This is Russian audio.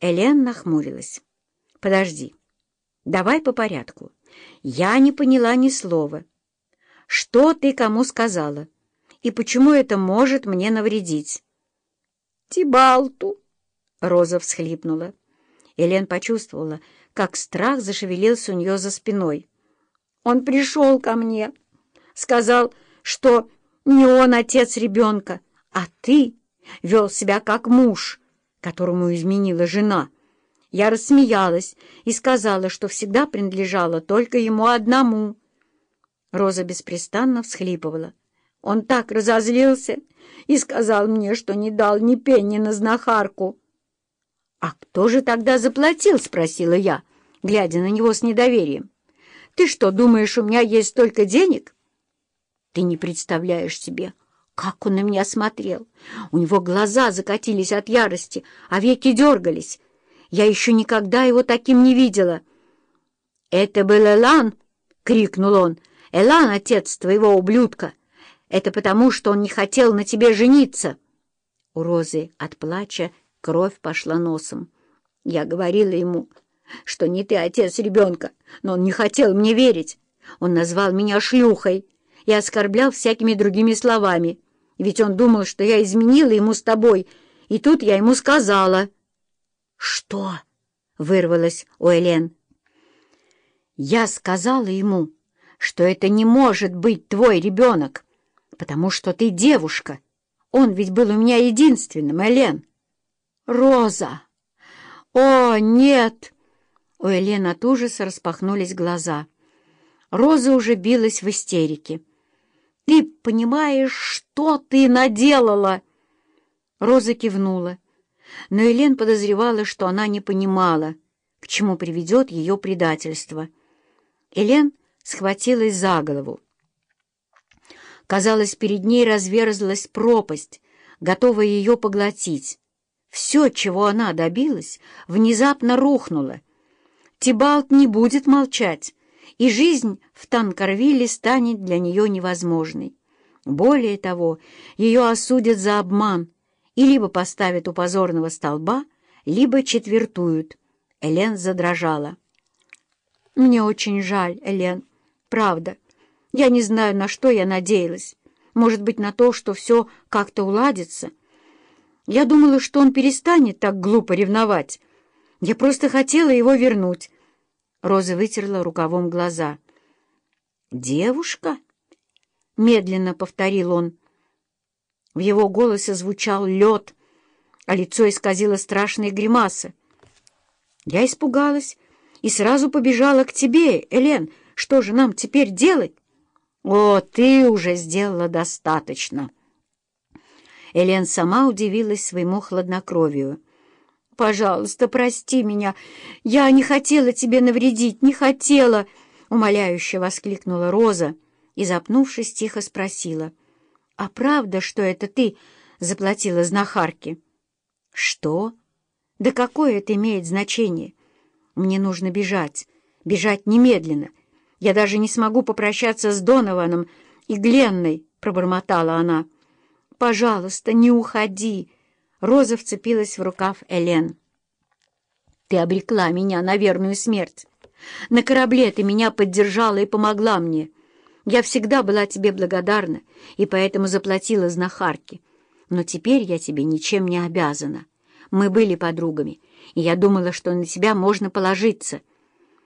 Элен нахмурилась. «Подожди. Давай по порядку. Я не поняла ни слова. Что ты кому сказала? И почему это может мне навредить?» «Тибалту!» — Роза всхлипнула. Элен почувствовала, как страх зашевелился у нее за спиной. «Он пришел ко мне, сказал, что не он отец ребенка, а ты вел себя как муж» которому изменила жена. Я рассмеялась и сказала, что всегда принадлежала только ему одному. Роза беспрестанно всхлипывала. Он так разозлился и сказал мне, что не дал ни пенни на знахарку. — А кто же тогда заплатил? — спросила я, глядя на него с недоверием. — Ты что, думаешь, у меня есть столько денег? — Ты не представляешь себе, как он на меня смотрел! У него глаза закатились от ярости, а веки дергались. Я еще никогда его таким не видела. «Это был Элан!» — крикнул он. «Элан, отец твоего ублюдка! Это потому, что он не хотел на тебе жениться!» У Розы от плача кровь пошла носом. Я говорила ему, что не ты отец ребенка, но он не хотел мне верить. Он назвал меня шлюхой и оскорблял всякими другими словами. Ведь он думал, что я изменила ему с тобой, и тут я ему сказала. «Что?» — вырвалось у Элен. «Я сказала ему, что это не может быть твой ребенок, потому что ты девушка. Он ведь был у меня единственным, Элен». «Роза!» «О, нет!» У Элен от ужаса распахнулись глаза. Роза уже билась в истерике. Ты понимаешь, что ты наделала?» Роза кивнула, но Елен подозревала, что она не понимала, к чему приведет ее предательство. Елен схватилась за голову. Казалось, перед ней разверзлась пропасть, готовая ее поглотить. Все, чего она добилась, внезапно рухнуло. Тибалт не будет молчать и жизнь в Танкарвилле станет для нее невозможной. Более того, ее осудят за обман и либо поставят у позорного столба, либо четвертуют. Элен задрожала. «Мне очень жаль, Элен, правда. Я не знаю, на что я надеялась. Может быть, на то, что все как-то уладится. Я думала, что он перестанет так глупо ревновать. Я просто хотела его вернуть». Роза вытерла рукавом глаза. «Девушка?» — медленно повторил он. В его голосе звучал лед, а лицо исказило страшные гримасы. Я испугалась и сразу побежала к тебе, Элен. Что же нам теперь делать? О, ты уже сделала достаточно. Элен сама удивилась своему хладнокровию. «Пожалуйста, прости меня. Я не хотела тебе навредить, не хотела!» — умоляюще воскликнула Роза и, запнувшись, тихо спросила. «А правда, что это ты заплатила знахарке?» «Что? Да какое это имеет значение? Мне нужно бежать, бежать немедленно. Я даже не смогу попрощаться с Донованом и Гленной», — пробормотала она. «Пожалуйста, не уходи!» Роза вцепилась в рукав Элен. «Ты обрекла меня на верную смерть. На корабле ты меня поддержала и помогла мне. Я всегда была тебе благодарна и поэтому заплатила знахарке. Но теперь я тебе ничем не обязана. Мы были подругами, и я думала, что на тебя можно положиться».